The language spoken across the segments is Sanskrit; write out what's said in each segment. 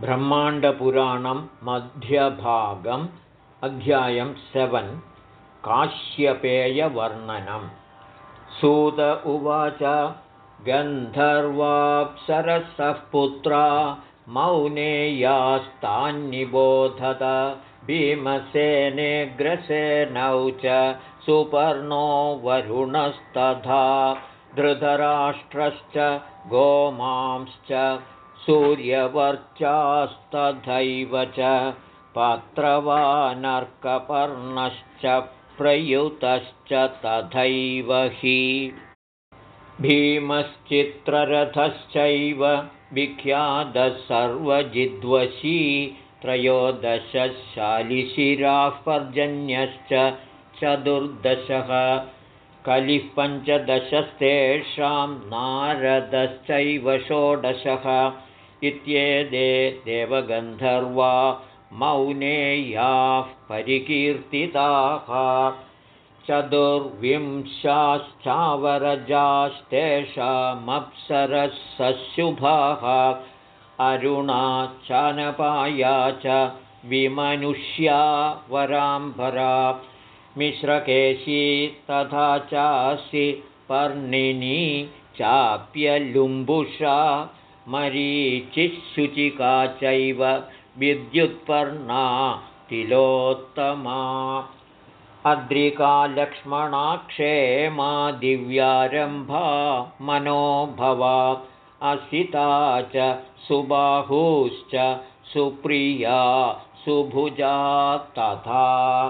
ब्रह्माण्डपुराणं मध्यभागम् अध्यायं सेवन् काश्यपेयवर्णनं। सूत उवाच गन्धर्वाप्सरसः पुत्रा मौनेयास्तान्निबोधत भीमसेनेग्रसेनौ च सुपर्णो वरुणस्तथा धृतराष्ट्रश्च गोमांश्च सूर्यवर्चास्तथैव च पात्रवानर्कपर्णश्च प्रयुतश्च तथैव हि। भीमश्चित्ररथश्चैव विख्यातः सर्वजिद्वशी त्रयोदशशालिशिराः पर्जन्यश्च चतुर्दशः। कलिः पञ्चदशस्तेषां नारदश्चैव षोडशः इत्येते देवगन्धर्वा मौनेयाः परिकीर्तिताः। चतुर्विंशाश्चावरजास्तेषामप्सरसशुभाः। अरुणा चानपाया च विमनुष्या वराम्भरा। मिश्रकेशी तथा चासि पर्णिनी चाप्यलुम्बुषा मरीचिशुचिका चैव विद्युत्पर्णा तिलोत्तमा। अद्रिका लक्ष्मणाक्षेमा दिव्यारम्भा मनोभवा असिता च सुबाहुश्च सुप्रिया सुभुजा तथा।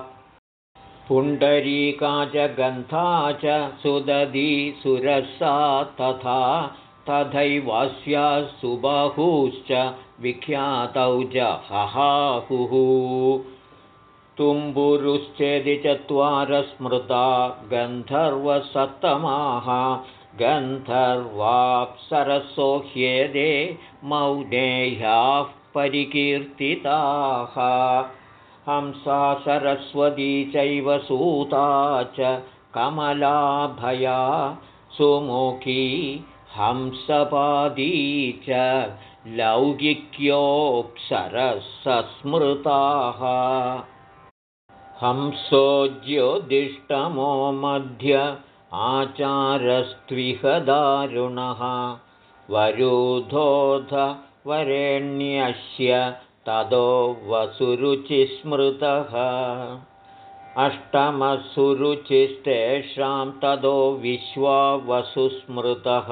पुण्डरीका च गन्था च सुदधी सुरसा तथा तथैवास्या सुबाहुश्च विख्यातौ च हहाहुः तुम्बुरुश्चेदि चत्वार स्मृता गन्धर्वसत्तमाः। गन्धर्वाप्सरसो ह्येदे मौनेह्याः परिकीर्तिताः। हंसा सरस्वती चैव सूता च कमलाभया सुमुखी हंसपादी च लौकिक्योऽप्सरसस्मृताः। हंसोज्योदिष्टमो मध्य आचारस्त्विहदारुणः वरुधोध वरेण्यस्य ततो वसुरुचिस्मृतः अष्टमसुरुचिस्तेषां ततो विश्वा वसुस्मृतः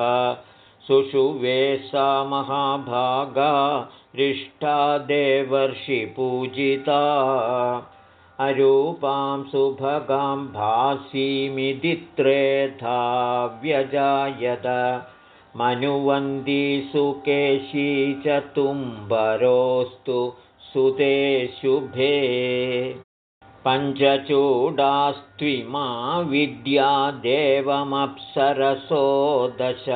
सुषुवे सा महाभागा रिष्ठा देवर्षिपूजिता अरूपां सुभगां भासीमिदित्रेधा व्यजायत। मनुवन्दी सुकेशी च तुम्बरोऽस्तु सुते शुभे पञ्चचूडास्त्विमा विद्या देवमप्सरसो दश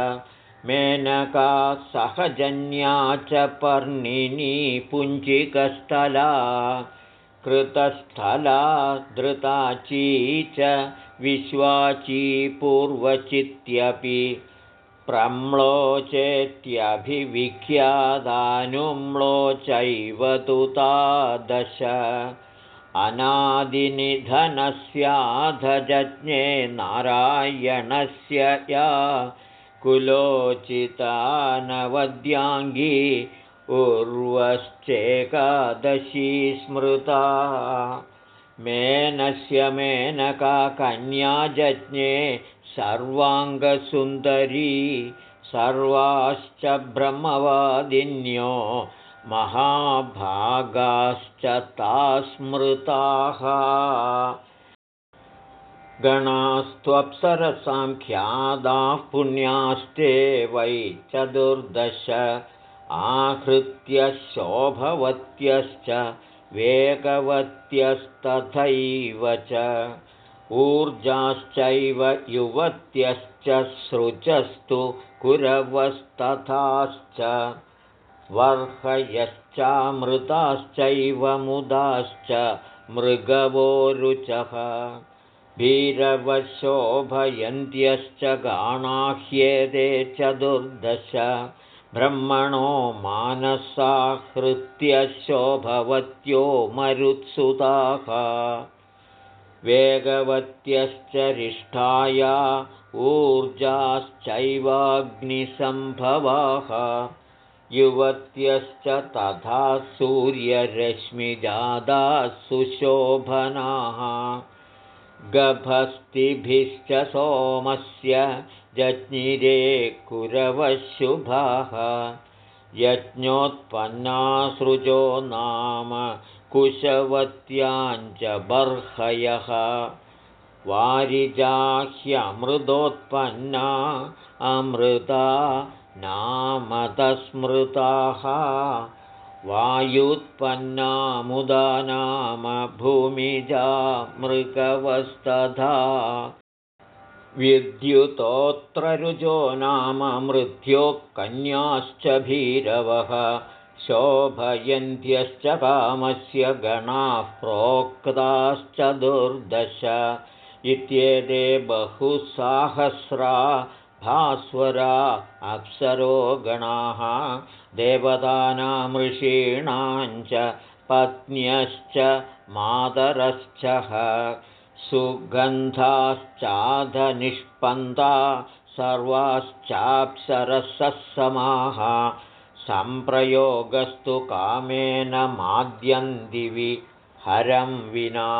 मेनका सहजन्या च पर्णिनी पुञ्जिकस्थला। कृतस्थला धृताची च विश्वाची पूर्वचित्यपि। प्रम्लोचेत्यभिविख्यादानुम्लोचैव तु तादश अनादिनिधनस्याधजज्ञे नारायणस्य या कुलोचितानवद्याङ्गी उर्वश्चेकादशी स्मृता। मेनस्य मेनका कन्याजज्ञे सर्वाङ्गसुन्दरी सर्वाश्च ब्रह्मवादिन्यो महाभागाश्च स्मृताः गणास्त्वप्सरसाङ्ख्यादाः पुण्यास्ते वै चतुर्दश आहृत्य शोभवत्यश्च वेगवत्यस्तथैव च। ऊर्जाश्चैव युवत्यश्च सृजस्तु कुरवस्तथाश्च वर्हयश्चामृताश्चैव मुदाश्च मृगवोरुचः। भीरवशोभयन्त्यश्च गाणाह्येते चतुर्दश। ब्रह्मणो मानसाहृत्यशोभवत्यो मरुत्सुताः। वेगवत्यश्च रिष्ठाया ऊर्जाश्चैवाग्निसम्भवाः युवत्यश्च तथा सूर्यरश्मिजादाः सुशोभनाः गभस्तिभिश्च सोमस्य जज्ञिरे कुरवशुभाः। यज्ञोत्पन्नासृजो नाम कुशवत्याञ्च बर्हयः वारिजाह्यमृदोत्पन्ना अमृता नामतस्मृताः वायुत्पन्ना मुदा नाम भूमिजा मृगवस्तधा विद्युतोऽत्ररुजो नाम मृत्योः कन्याश्च भीरवः शोभयन्त्यश्च कामस्य गणाः प्रोक्ताश्च दुर्दश। इत्येते बहुसाहस्रा भास्वरा अप्सरो गणाः देवतानामृषीणाञ्च पत्न्यश्च मातरश्चः सुगन्धाश्चाधनिष्पन्दा सर्वाश्चाप्सरसः समाः सम्प्रयोगस्तु कामेन माद्यन्दिवि हरं विना।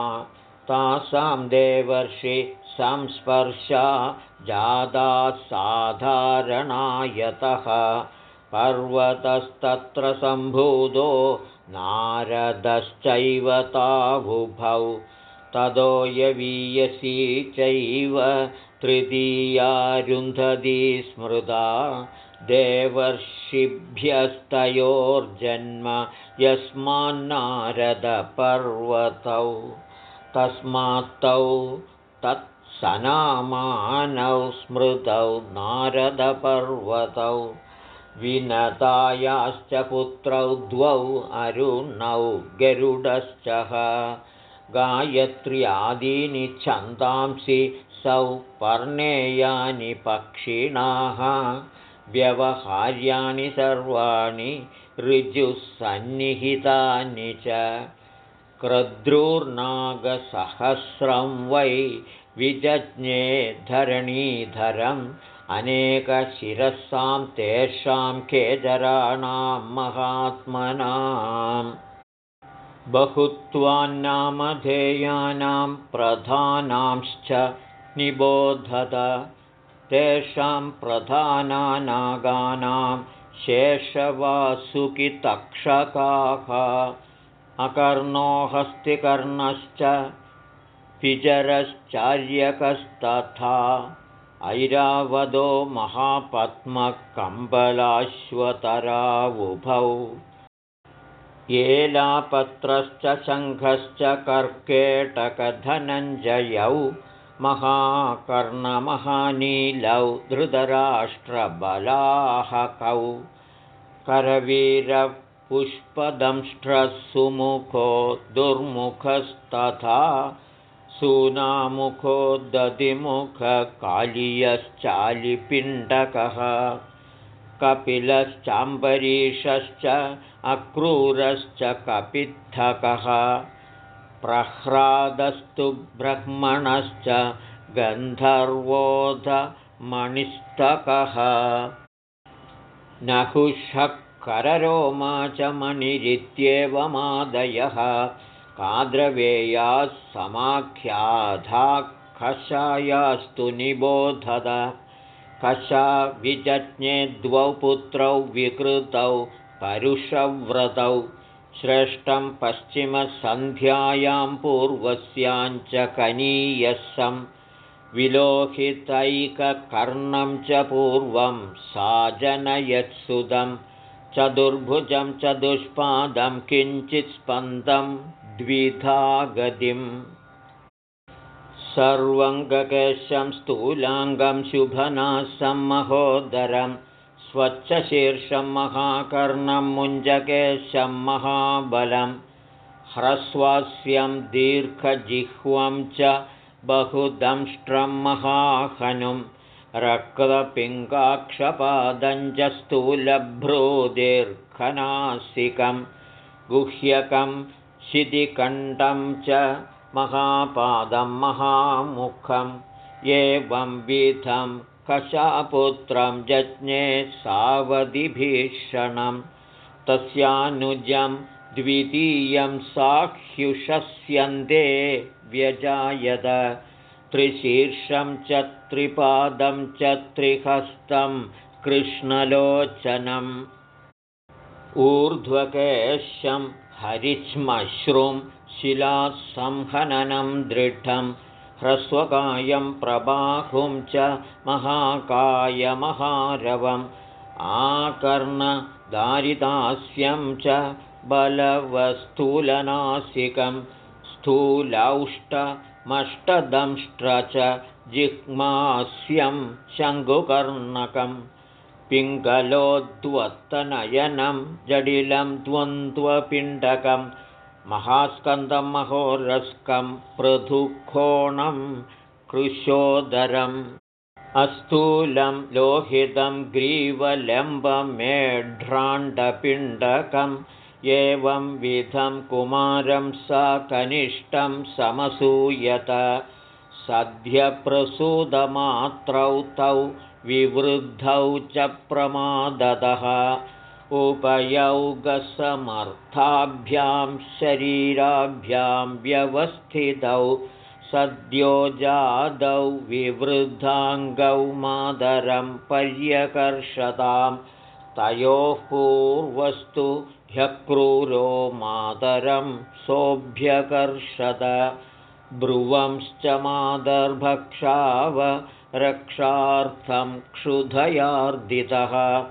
तासां देवर्षि संस्पर्शा जाताः साधारणायतः। पर्वतस्तत्र सम्भूतो नारदश्चैव तावुभौ। ततो यवीयसी चैव तृतीयारुन्धती स्मृता। देवर्षिभ्यस्तयोर्जन्म यस्मान्नारदपर्वतौ तस्मात्तौ तत्सनामानौ स्मृतौ नारदपर्वतौ विनतायाश्च पुत्रौ द्वौ अरुणौ गरुडश्च गायत्र्यादीनि छन्दांसि सौ पर्णेयानि पक्षिणाः व्यवहार्याणि सर्वाणि ऋजुसन्निहितानि च। क्रद्रूर्नागसहस्रं वै विजज्ञे धरणीधरम् अनेकशिरसां तेषां केजराणां महात्मनाम्। बहुत्वान्नामधेयानां प्रधानांश्च निबोधत। तेषां प्रधानानागानां शेषवासुकितक्षकाः। अकर्णो हस्तिकर्णश्च पिचरश्चार्यकस्तथा ऐरावदो महापद्मकम्बलाश्वतरावुभौ। येलापत्रश्च शङ्खश्च कर्केटकधनञ्जयौ महाकर्णमहानीलौ धृतराष्ट्रबलाहकौ। करवीरपुष्पदंष्ट्रसुमुखो दुर्मुखस्तथा सूनामुखो दधिमुखकालीयश्चालिपिण्डकः कपिलश्चाम्बरीषश्च अक्रूरश्च कपित्थकः। प्रह्रादस्तु ब्रह्मणश्च गन्धर्वोधमणिस्तकः। नहुषकररोमा च मणिरित्येवमादयः काद्रवेयाः समाख्याधाखशायास्तु निबोधत। कषा विजज्ञे द्वौ पुत्रौ विकृतौ परुषव्रतौ। श्रेष्ठं पश्चिमसन्ध्यायां पूर्वस्याञ्च कनीयसं विलोहितैककर्णं च पूर्वं सा जनयत्सुदं चतुर्भुजं चतुष्पादं किञ्चित् स्पन्दं द्विधा गतिम् सर्वङ्गकेशं स्थूलाङ्गं शुभनासं महोदरम् स्वच्छशीर्षं महाकर्णं मुञ्जकेशं महाबलं ह्रस्वास्यं दीर्घजिह्वं च बहुदंष्ट्रं महाहनुं रक्तपिङ्गाक्षपादञ्जस्तूलभ्रूदीर्घनासिकं गुह्यकं शितिकण्ठं च महापादं महामुखम् एवं विधं कशापुत्रं जज्ञे सावधिभीषणं तस्यानुजं द्वितीयं साह्युषस्यन्दे व्यजायत त्रिशीर्षं च त्रिपादं च त्रिहस्तं कृष्णलोचनम् ऊर्ध्वकेशं हरिश्मश्रुं शिलासंहननं दृढं ह्रस्वकायं प्रबाहुं च महाकायमहारवम् आकर्णदारिदास्यं च बलवस्थूलनासिकं स्थूलौष्टमष्टदंष्ट्र च जिह्मास्यं शङ्कुकर्णकं पिङ्गलोद्वत्तनयनं जडिलं द्वन्द्वपिण्डकम् महास्कन्दं महोरस्कं पृथुकोणं कृशोदरम् अस्थूलं लोहितं ग्रीवलम्बमेढ्राण्डपिण्डकम् एवं विधं कुमारं स कनिष्ठं समसूयत सद्यप्रसूदमात्रौ तौ विवृद्धौ च प्रमादतः उपयौगसमर्थाभ्यां शरीराभ्यां व्यवस्थितौ सद्यो जादौ विवृद्धाङ्गौ मादरं पर्यकर्षतां। तयोः पूर्वस्तु ह्यक्रूरो मातरं सोऽभ्यकर्षत ब्रुवंश्च मादर्भक्षाव रक्षार्थं क्षुधयार्दितः।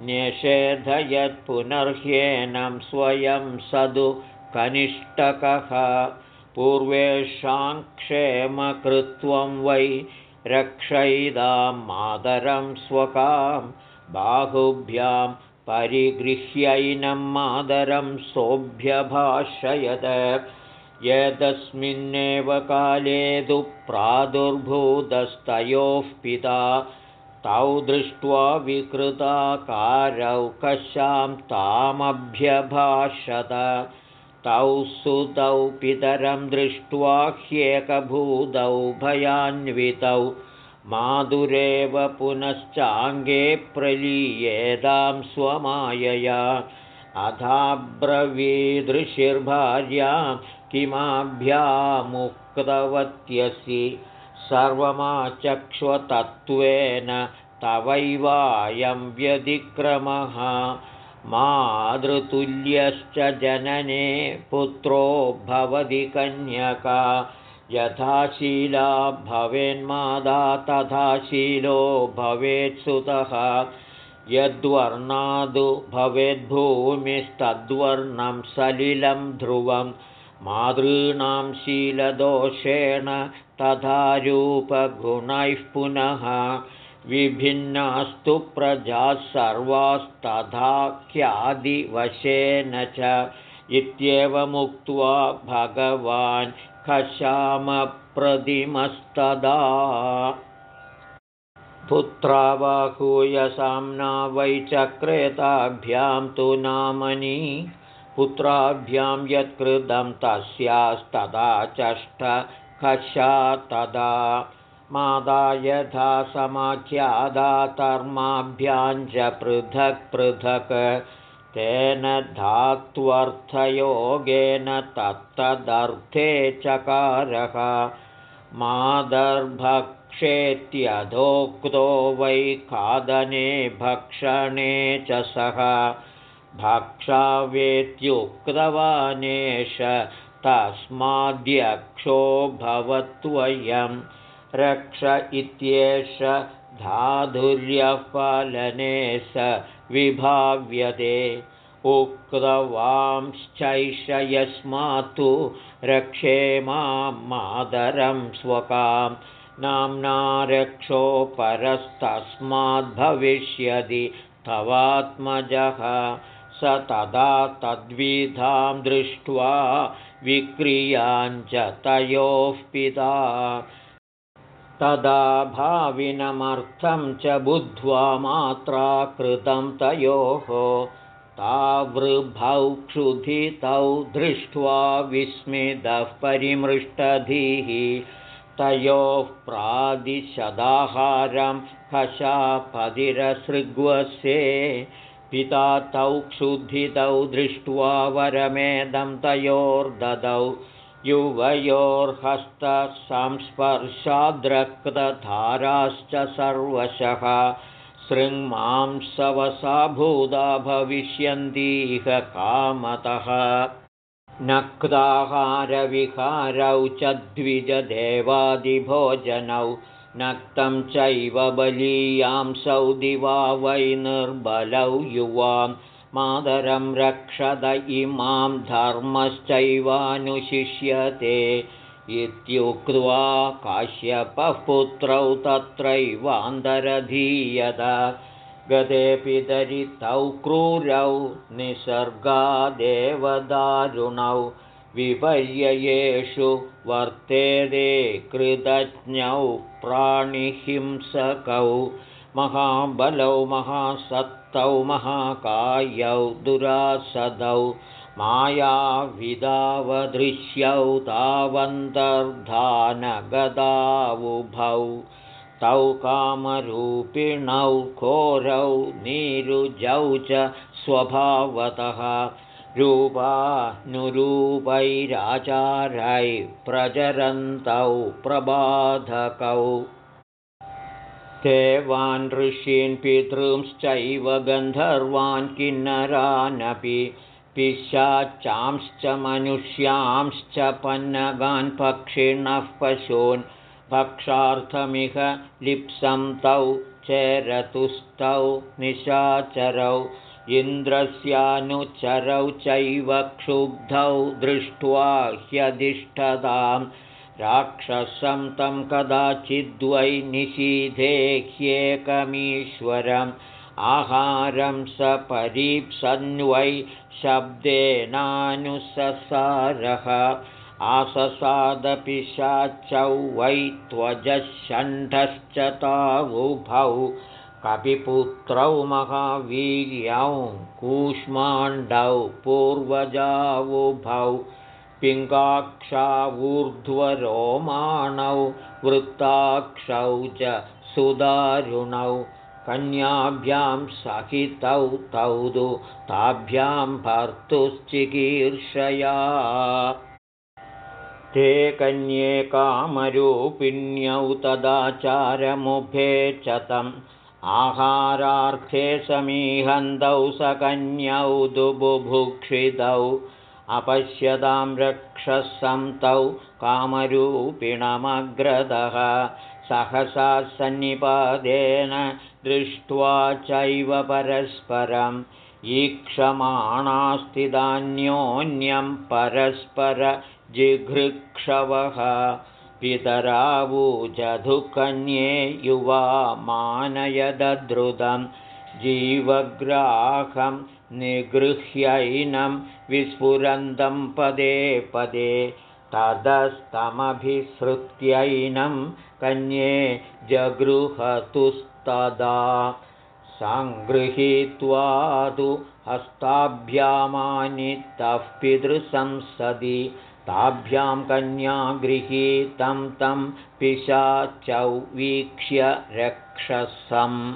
न्यषेधयत्पुनर्ह्येनं स्वयं सदु कनिष्ठकः। पूर्वेषां क्षेमकृत्वं वै रक्षयिदां मातरं स्वकां बाहुभ्यां परिगृह्यैनं मादरं सोऽभ्यभाषयत यदस्मिन्नेव काले तु प्रादुर्भूतस्तयोः पिता तौ दृष्ट्वा विकृताकारौ कशां तामभ्यभाषत। तौ सुतौ पितरं दृष्ट्वा ह्येकभूतौ भयान्वितौ। माधुरेव पुनश्चाङ्गे प्रलीयेदां स्वमायया। अथाब्रवीदृशिर्भार्या किमाभ्यामुक्तवत्यसि सर्वमाचक्ष्वतत्त्वेन तवैवायं व्यतिक्रमः मातृतुल्यश्च जनने पुत्रो भवति कन्यका यथाशीला भवेन्मादा तथा शीलो भवेत्सुतः यद्वर्णादु भवेद्भूमिस्तद्वर्णं सलिलं ध्रुवं मातॄणां शीलदोषेण तथा रूपगुणैः पुनः विभिन्नास्तु प्रजाः सर्वास्तथा ख्यादिवशेन च इत्येवमुक्त्वा भगवान् खशामप्रतिमस्तदा पुत्रावाहूयसाम्ना वैचक्रेताभ्यां तु नामनि पुत्राभ्यां यत्कृतं तस्यास्तदा चष्ट कषा तदा। मादा यथा समाख्यादा च पृथक् पृथक्। तेन धात्वर्थयोगेन तत्तदर्थे चकारः। मादर्भक्षेत्यधोक्तो वै खादने भक्षणे च सः भक्षावेत्युक्तवानेश तस्माद्यक्षो भवत्वयं रक्ष इत्येष धाधुर्यपालने स विभाव्यते। उक्तवांश्चैष यस्मात्तु रक्षे मां मादरं स्वकां नाम्ना रक्षो परस्तस्माद्भविष्यति तवात्मजः स तदा तद्विधां दृष्ट्वा विक्रियाञ्च तयोः पिता। तदा भाविनमर्थं च बुद्ध्वा मात्रा कृतं तयोः। तावृभौ क्षुधितौ दृष्ट्वा विस्मितः परिमृष्टधिः। तयोः प्रादिशदाहारं हशापदिरसृग्वसे पिता तौ क्षुधितौ दृष्ट्वा वरमेदं तयोर्ददौ। युवयोर्हस्तसंस्पर्शाद्रक्तधाराश्च सर्वशः। शृङ्मांसवसा भूता भविष्यन्तीह कामतः। नक्ताहारविहारौ च द्विजदेवादिभोजनौ नक्तं चैव बलीयांसौ दिवा वै निर्बलौ युवां। मातरं रक्षद इमां धर्मश्चैवानुशिष्यते। इत्युक्त्वा काश्यपः पुत्रौ तत्रैवान्तरधीयत। गतेऽपि दरितौ क्रूरौ निसर्गादेव दारुणौ विपर्ययेषु वर्तेदे कृतज्ञौ प्राणिहिंसकौ महाबलौ महासत्तौ महाकायौ दुरासदौ मायाविदावदृश्यौ तावन्तर्धानगदावुभौ तौ कामरूपिणौ घोरौ नीरुजौ च स्वभावतः रूपानुरूपैराचारै प्रचरन्तौ प्रबाधकौ। देवान् ऋषीन् पितृंश्चैव गन्धर्वान् किन्नरानपि पिशाचांश्च मनुष्यांश्च पन्नगान् पक्षिणः पशून् भक्षार्थमिह लिप्सं तौ चेरतुस्तौ निशाचरौ इन्द्रस्यानुचरौ चैव क्षुब्धौ दृष्ट्वा ह्यधिष्ठतां राक्षसं तं कदाचिद्वै निषीधे ह्येकमीश्वरम् आहारं स परीप्सन्वै शब्देनानुससारः आससादपिशाचौ वै त्वजषण्ढश्च तावुभौ कपिपुत्रौ महावीर्यौ कूष्माण्डौ पूर्वजावुभौ पिङ्गाक्षावूर्ध्वरोमाणौ वृत्ताक्षौ च सुदारुणौ कन्याभ्यां सहितौ तौ तु ताभ्यां भर्तुश्चिकीर्षया ते कन्ये कामरूपिण्यौ तदाचारमुभे च तम् आहारार्थे समीहन्तौ स कन्यौ दुबुभुक्षितौ अपश्यतां रक्षसं तौ कामरूपिणमग्रदः सहसा सन्निपादेन दृष्ट्वा चैव परस्परम्। ईक्षमाणास्तिदान्योन्यं परस्पर जिघृक्षवः पितरावूजधुकन्ये युवा मानयदधृतं जीवग्राहं निगृह्यैनं विस्फुरन्तं पदे पदे ततस्तमभिसृत्यैनं कन्ये जगृहतुस्तदा सङ्गृहीत्वा तु हस्ताभ्यामानितः पितृसंसदि ताभ्यां कन्यागृहीतं तं पिशाचौ वीक्ष्य रक्षसम्।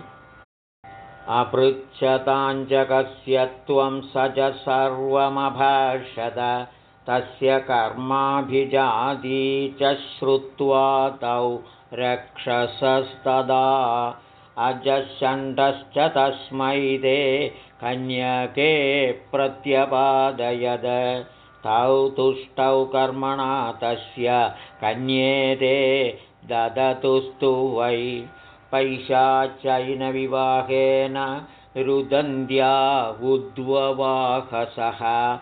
अपृच्छताञ्जकस्य त्वं स च सर्वमभाषद तस्य कर्माभिजाती च श्रुत्वा तौ रक्षसस्तदा अजषण्डश्च तस्मै ते कन्यके प्रत्यपादयद तौ तुष्टौ कर्मणा तस्य कन्येते ददतुस्तु वै। पैशाचैनविवाहेन रुदन्त्या उद्ववाहसः।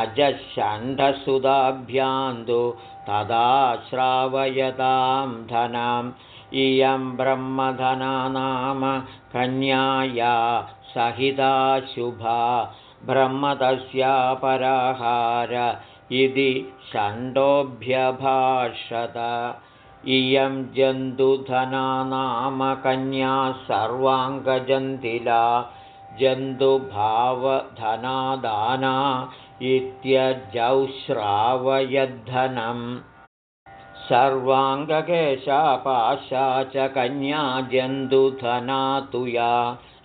अजषण्ढसुधाभ्यान्तु तदा श्रावयतां धनम्। इयं ब्रह्मधना नाम कन्याया सहिता शुभा ब्रह्मतस्यापराहार इति षण्डोऽभ्यभाषत। इयं जन्तुधना नाम कन्या सर्वाङ्गजन्तिला जन्तुभावधनादाना इत्यजौश्रावयद्धनम् सर्वाङ्गकेशापाशा च कन्या जन्तुधना तु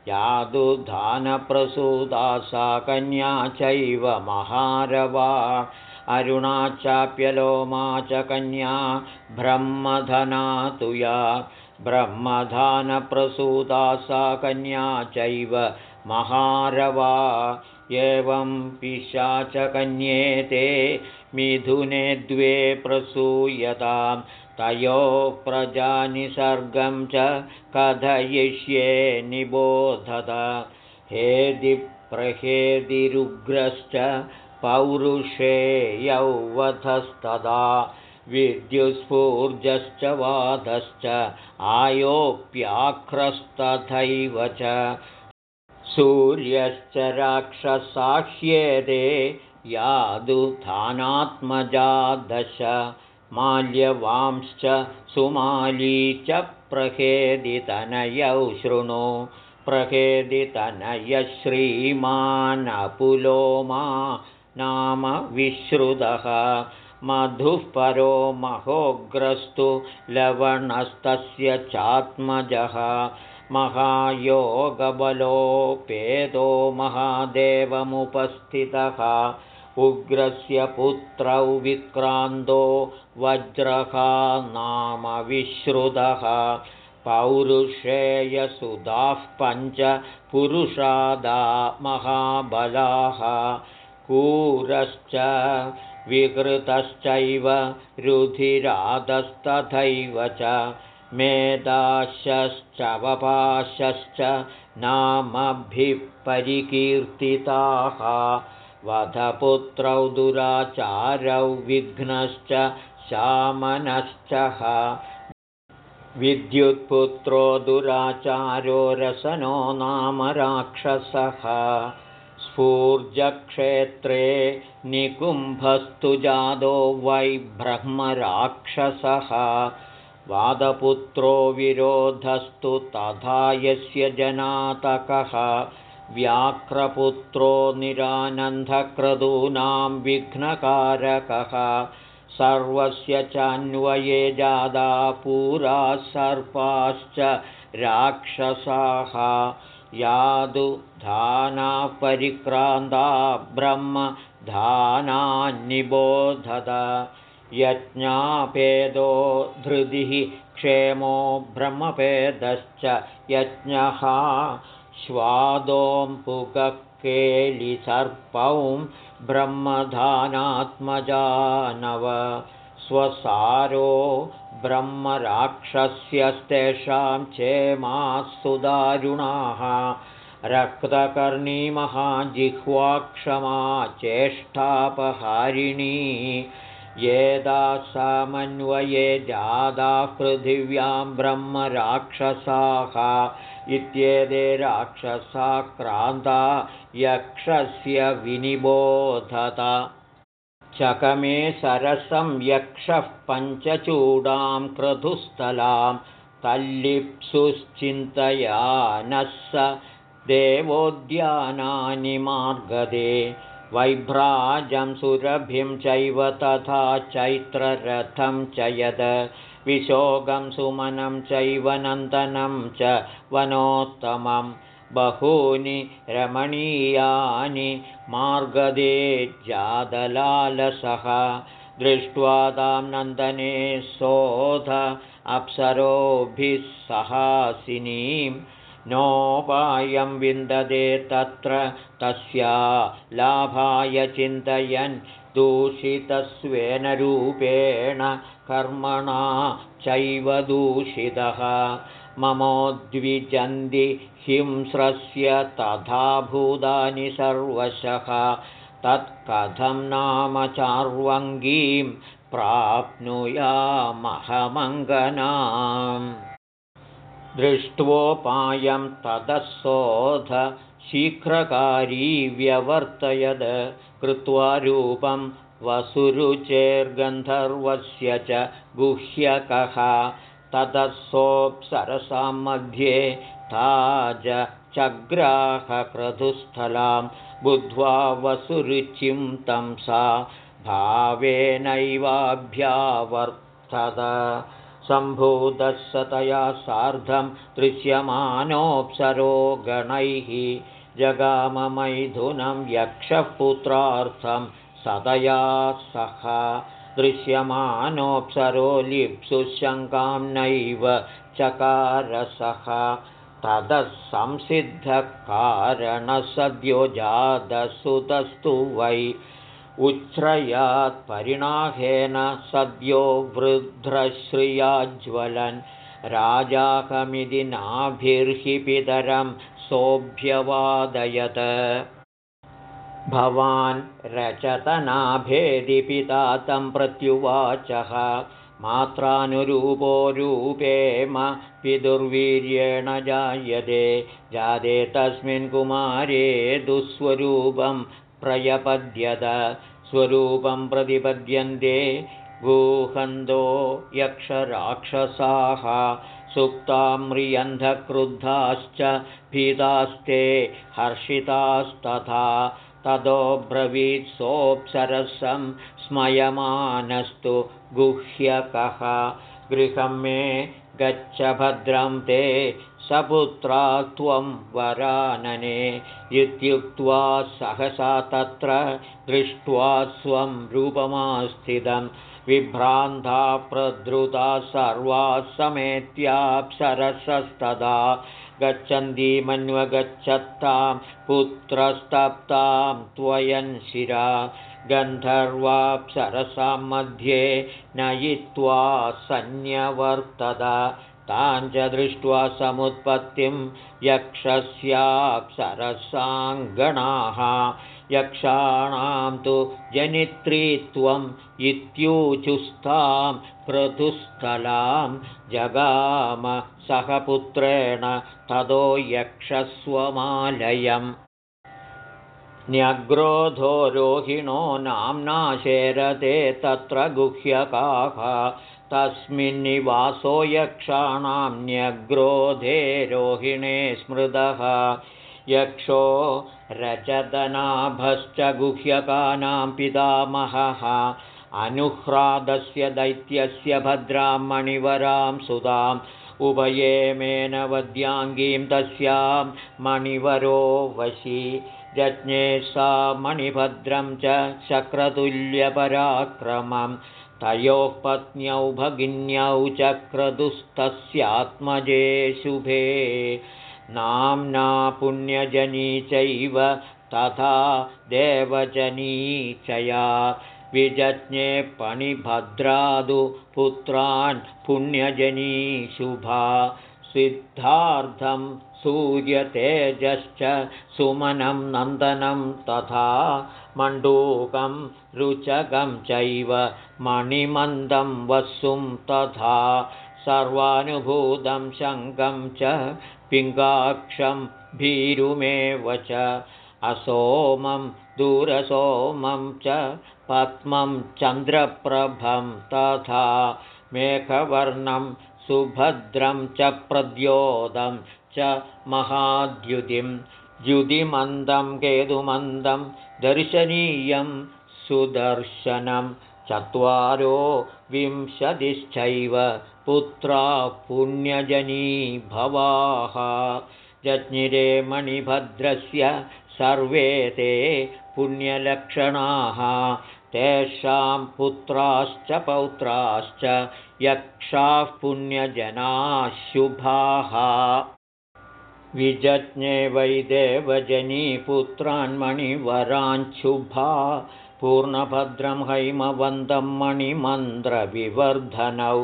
या यादुधानप्रसूदा सा कन्या चैव महारवा। अरुणाचाप्यलोमा च कन्या ब्रह्मधना तु या। ब्रह्मधानप्रसूदा सा कन्या चैव महारवा। एवं पिशाचकन्येते मिथुने द्वे प्रसूयतां तयोः प्रजानिसर्गं च कथयिष्ये निबोधत। हेदिप्रहेदिरुग्रश्च पौरुषे यौवधस्तदा विद्युस्फूर्जश्च वादश्च आयोऽप्याक्रस्तथैव च। सूर्यश्च राक्षसाह्येदे यादुधानात्मजादश माल्यवांश्च सुमाली च प्रहेदितनयौ शृणु। प्रहेदितनयश्रीमानपुलो मा नाम विश्रुतः। मधुः परो महोग्रस्तु लवणस्तस्य चात्मजः। महायोगबलोपेदो महादेवमुपस्थितः। उग्रस्य पुत्रौ विक्रान्तो वज्रः नाम विश्रुतः पौरुषेयसुधाः पञ्च पुरुषादा महाबलाः। कूरश्च विकृतश्चैव रुधिरादस्तथैव च मेधाश्चवपाशश्च नामभिः परिकीर्तिताः वधपुत्रौ दुराचारौ विघ्नश्च शामनश्च। विद्युत्पुत्रो दुराचारो रसनो नाम राक्षसः। स्फूर्जक्षेत्रे निकुम्भस्तु जादो वै ब्रह्मराक्षसः। वादपुत्रो विरोधस्तु तथा यस्य जनातकः। व्याघ्रपुत्रो निरानन्दक्रदूनां विघ्नकारकः सर्वस्य चान्वये जादा पुरा सर्पाश्च राक्षसाः। यादुधानाः परिक्रान्ता ब्रह्मधानान्निबोधत यज्ञापेदो धृतिः क्षेमो ब्रह्मपेदश्च यज्ञः श्वादोऽम्पुगकेलिसर्पौ ब्रह्मधानात्मजानव। स्वसारो ब्रह्मराक्षस्यस्तेषां चेमास्तुदारुणाः रक्तकर्णीमहाजिह्वाक्षमा चेष्टापहारिणी येदासामन्वये जादाः पृथिव्यां ब्रह्मराक्षसाः इत्येते राक्षसाक्रान्ता यक्षस्य विनिबोधत। चकमे सरसं यक्षः पञ्चचूडां क्रतुस्थलां तल्लिप्सुश्चिन्तयानः स देवोद्यानानि मार्गदे वैभ्राजं सुरभिं चैव तथा चैत्ररथं च यद। विशोगं सुमनं चैव नन्दनं च वनोत्तमं। बहूनि रमणीयानि मार्गदे जादलालसः। दृष्ट्वा तां नन्दने सोध अप्सरोभिः सहासिनीं नोपायं विन्दते तत्र तस्या लाभाय चिन्तयन् दूषितस्वेन रूपेण कर्मणा चैव दूषितः। ममोद्विजन्ति हिंस्रस्य तथा भूतानि सर्वशः। तत्कथं नाम चार्वङ्गीं प्राप्नुयामहमङ्गनाम् दृष्ट्वोपायं ततः शोध शीघ्रकारी व्यवर्तयद। कृत्वा रूपं वसुरुचेर्गन्धर्वस्य च गुह्यकः। ततः मध्ये ताज चग्राहक्रतुस्थलां बुद्ध्वा वसुरुचिं तं सा भावेनैवाभ्यावर्तत सम्भूतः सतया सार्धं दृश्यमानोऽप्सरो गणैः जगाममैथुनं यक्षः पुत्रार्थं सतया सह दृश्यमानोऽप्सरो लिप्सुशङ्कां नैव चकारसः। ततः संसिद्धकारणसद्यो जातसुतस्तु वै उच्छ्रयात्परिणाहेन सद्यो वृद्धश्रियाज्वलन् राजाकमिति नाभिर्हि पितरं सोऽभ्यवादयत्। भवान् रचतनाभेदिपिता तं प्रत्युवाचः। मात्रानुरूपो रूपेम पितुर्वीर्येण जायते। जाते तस्मिन् कुमारे दुःस्वरूपं प्रयपद्यत स्वरूपं प्रतिपद्यन्ते गूहन्दो यक्षराक्षसाः सुप्ता म्रियन्धक्रुद्धाश्च भीतास्ते हर्षितास्तथा ततो ब्रवीत् सोऽप्सरसं स्मयमानस्तु गुह्यकः। गृहं मे गच्छ भद्रं ते सपुत्रा त्वं वरानने इत्युक्त्वा सहसा तत्र दृष्ट्वा स्वं रूपमास्थितं। विभ्रान्ता प्रधृता सर्वा समेत्याप्सरसस्तदा गच्छन्तीमन्वगच्छत्तां पुत्रस्तप्तां त्वयन् शिरा गन्धर्वाप्सरसां मध्ये नयित्वा सन्न्यवर्तत। तां च दृष्ट्वा समुत्पत्तिं यक्षस्याप्सरसाङ्गणाः यक्षाणां तु जनित्रीत्वम् इत्यूचुस्तां क्रतुस्थलां जगाम सह पुत्रेण ततो यक्षस्वमालयम्। न्यग्रोधो रोहिणो नाम्ना शेरते तत्र गुह्यकाः। तस्मिन्निवासो यक्षाणां न्यग्रोधे रोहिणे स्मृतः यक्षो रजतनाभश्च गुह्यकानां पितामहः अनुह्रादस्य दैत्यस्य भद्रां मणिवरां सुधाम् उभयेमेन वद्याङ्गीं तस्यां मणिवरो वशी जज्ञे सा मणिभद्रं च चक्रतुल्यपराक्रमं तयोः पत्न्यौ भगिन्यौ चक्रतुस्तस्यात्मजे शुभे नाम्ना पुण्यजनी चैव तथा देवजनी चया विजज्ञे पणिभद्रादु पुत्रान् पुण्यजनी शुभा। सिद्धार्थं सूर्यतेजश्च सुमनं नन्दनं तथा मण्डूकं रुचकं चैव मणिमन्दं वसुं तथा। सर्वानुभूतं शङ्कं च पिङ्गाक्षं भीरुमेव च असोमं दूरसोमं च पद्मं चन्द्रप्रभं तथा मेघवर्णं सुभद्रं च प्रद्योतं च महाद्युतिं द्युतिमन्दं केतुमन्दं दर्शनीयं सुदर्शनं चत्वारो विंशतिश्चैव पुत्रा पुण्यजनी भवाः। जज्ञिरे मणिभद्रस्य सर्वे ते पुण्यलक्षणाः। तेषां पुत्राश्च पौत्राश्च यक्षाः पुण्यजनाः शुभाः विजज्ञे वैदेवजनी पुत्रान्मणिवराञ्शुभा पूर्णभद्रं हैमवन्दं मणिमन्द्रविवर्धनौ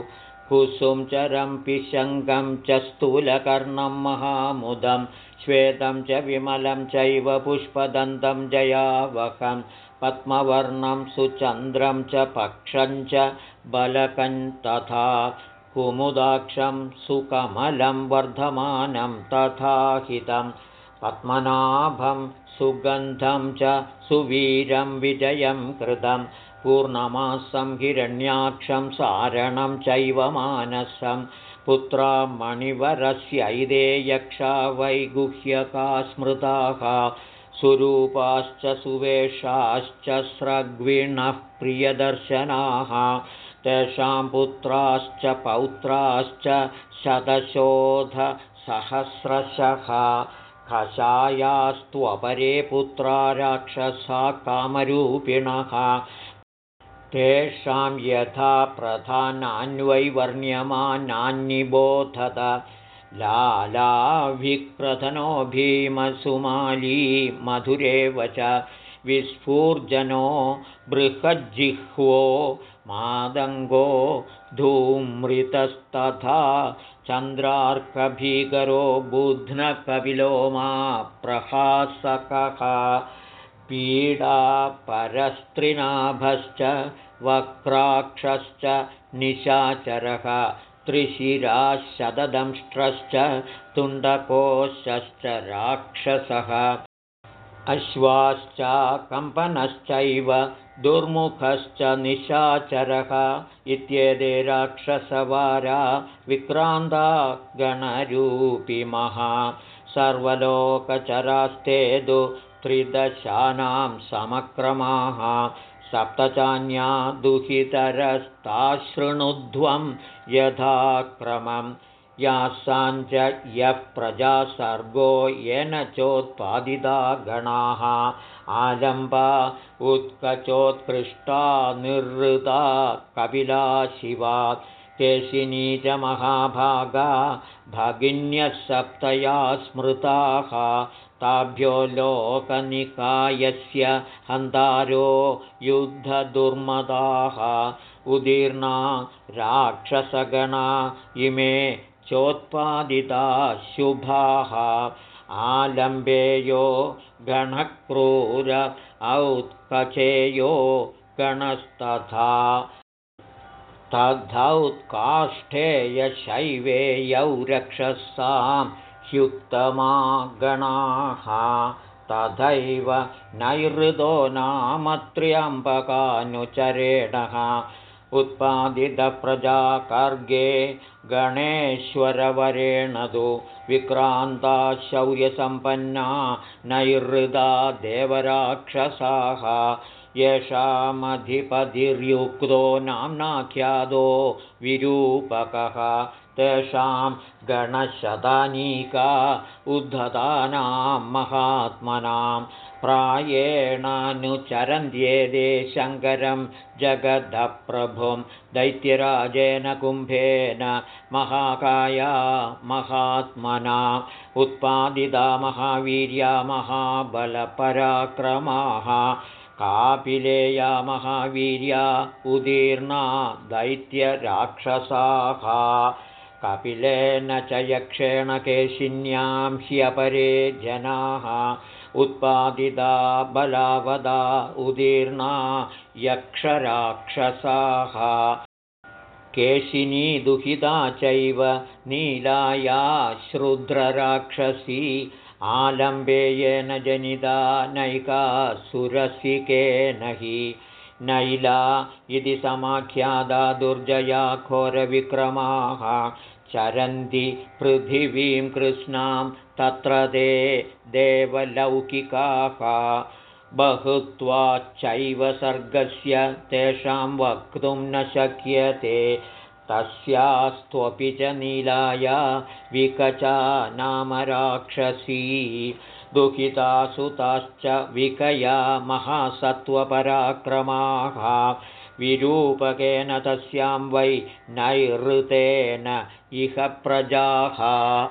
कुसुं चरं पिशङ्गं च स्थूलकर्णं महामुदं श्वेतं च विमलं चैव पुष्पदन्तं जयावहं पद्मवर्णं सुचन्द्रं च पक्षं च बलकं तथा कुमुदाक्षं सुकमलं वर्धमानं तथा हितं पद्मनाभं सुगन्धं च सुवीरं विजयं कृतं पूर्णमासं हिरण्याक्षं सारणं चैव मानसं पुत्रा मणिवरस्यैदे यक्षा वैगुह्यका स्मृताः सुरूपाश्च सुवेशाश्च स्रग्विणः प्रियदर्शनाः तेषां पुत्राश्च पौत्राश्च शतशोधसहस्रशः कषायास्त्वपरे पुत्रा राक्षसा कामरूपिणः। तेषां यथा प्रधानान्वैवर्ण्यमानान्निबोधत। लालाभिप्रधनो भीमसुमाली मधुरेव च विस्फूर्जनो बृहज्जिह्वो मादङ्गो धूमृतस्तथा चन्द्रार्कभीकरो बुध्नकपिलो मा प्रहासकः पीडापरस्त्रिनाभश्च वक्राक्षश्च निशाचरः त्रिशिराशतदंष्ट्रश्च तुण्डकोशश्च राक्षसः अश्वाश्च कम्पनश्चैव दुर्मुखश्च निशाचरः इत्येते राक्षसवारा विक्रान्ता गणरूपिमः सर्वलोकचरास्ते दु त्रिदशानां समक्रमाः सप्तचान्या दुहितरस्ताशृणुध्वं यथाक्रमं यासाञ्च यः प्रजासर्गो येन चोत्पादिता गणाः। आलम्बा उत्कचोत्कृष्टा केशिनी च महाभागा भगिन्यः सप्तया स्मृताः। ताभ्यो लोकनिकायस्य हन्तारो युद्धदुर्मदाः। उदीर्णा राक्षसगणा इमे चोत्पादिता शुभाः। आलम्बेयो गणक्रूर औत्कचेयो गणस्तथा। तद्धौत्काष्ठेयशैवेयौ रक्षसां ह्युत्तमा गणाः तथैव नाम त्र्यम्बकानुचरेणः उत्पादितप्रजाकर्गे गणेश्वरवरेण तु विक्रान्ता शौर्यसम्पन्ना नैहृदा देवराक्षसाः। येषामधिपतिर्युक्तो नाम्नाख्यातो विरूपकः तेषां गणशतानीका उद्धतानां महात्मनां प्रायेणानुचरन्त्येदे शङ्करं जगदप्रभुं दैत्यराजेन कुम्भेन महाकाया महात्मना उत्पादिता महावीर्या महाबलपराक्रमाः कापिलेया महावीर्या उदीर्णा दैत्यराक्षसाः कपिलेन च यक्षेण केशिन्यां ह्यपरे जनाः उत्पादिता बलावदा उदीर्णा यक्षराक्षसाः। केशिनी दुहिता चैव नीलाया श्रुद्रराक्षसी आलम्बेयेन जनिता नैका सुरसिकेन हि। नैला इति समाख्यादा दुर्जया घोरविक्रमाः चरन्ति पृथिवीं कृष्णां तत्र ते देवलौकिकाः। बहुत्वाच्चैव सर्गस्य तेषां वक्तुं न शक्यते। तस्यास्त्वपि च नीलाया विकचा नाम राक्षसी। दुःखिता सुताश्च विकया महासत्त्वपराक्रमाः विरूपकेन तस्यां वै नैहृतेन इह प्रजाः।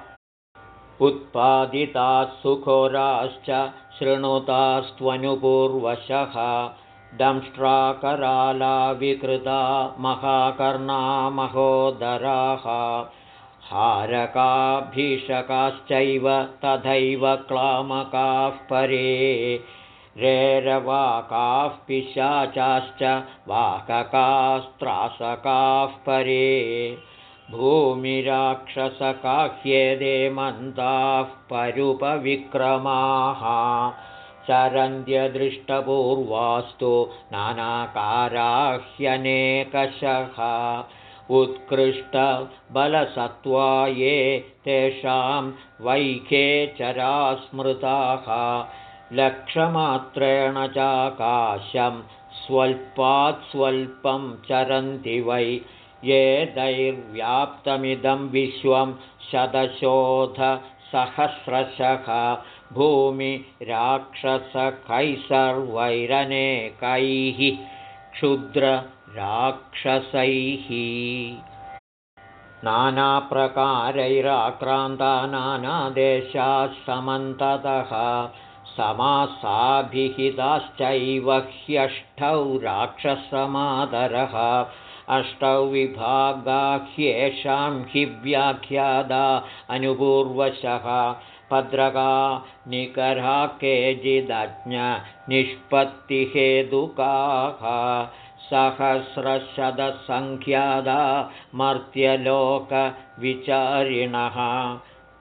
उत्पादिताः सुखोराश्च शृणुतास्त्वनुपूर्वशः। दंष्ट्राकराला विकृता महाकर्णा महोदराः। हारकाभीषकाश्चैव तथैव क्लामकाः परे रेरवाकाः पिशाचाश्च वाककास्त्रासकाः परे। भूमिराक्षसकाह्येदे मन्दाः परुपविक्रमाः। चरन्त्यदृष्टपूर्वास्तु नानाकाराह्यनेकशः। उत्कृष्टबलसत्त्वा ये तेषां वैखे चरा स्मृताः लक्षमात्रेण चाकाशं स्वल्पात् स्वल्पं चरन्ति वै। ये दैर्व्याप्तमिदं विश्वं शतशोधसहस्रशः भूमिराक्षसकैसर्वैरनेकैः क्षुद्रराक्षसैः नानाप्रकारैराक्रान्ता नानादेशाः समन्ततः समासाभिहिताश्चैव ह्यष्टौ राक्षसमादरः। अष्टौ विभागाह्येषां हि व्याख्यादा अनुपूर्वशः। भद्रका निकरा केचिदज्ञनिष्पत्तिहेतुकाः सहस्रशतसङ्ख्यादा मर्त्यलोकविचारिणः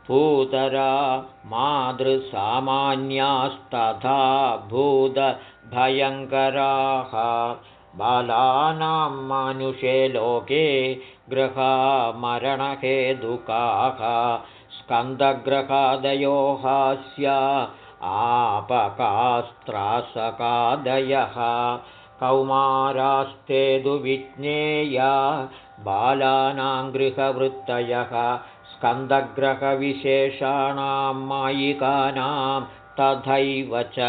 भूतरा मातृसामान्यास्तथा भूतभयङ्कराः बालानां मानुषे लोके गृहामरणहेतुकाः स्कन्दग्रहादयो हास्या आपकास्त्रासकादयः कौमारास्ते दुविज्ञेया बालानां गृहवृत्तयः स्कन्दग्रहविशेषाणां मायिकानां तथैव च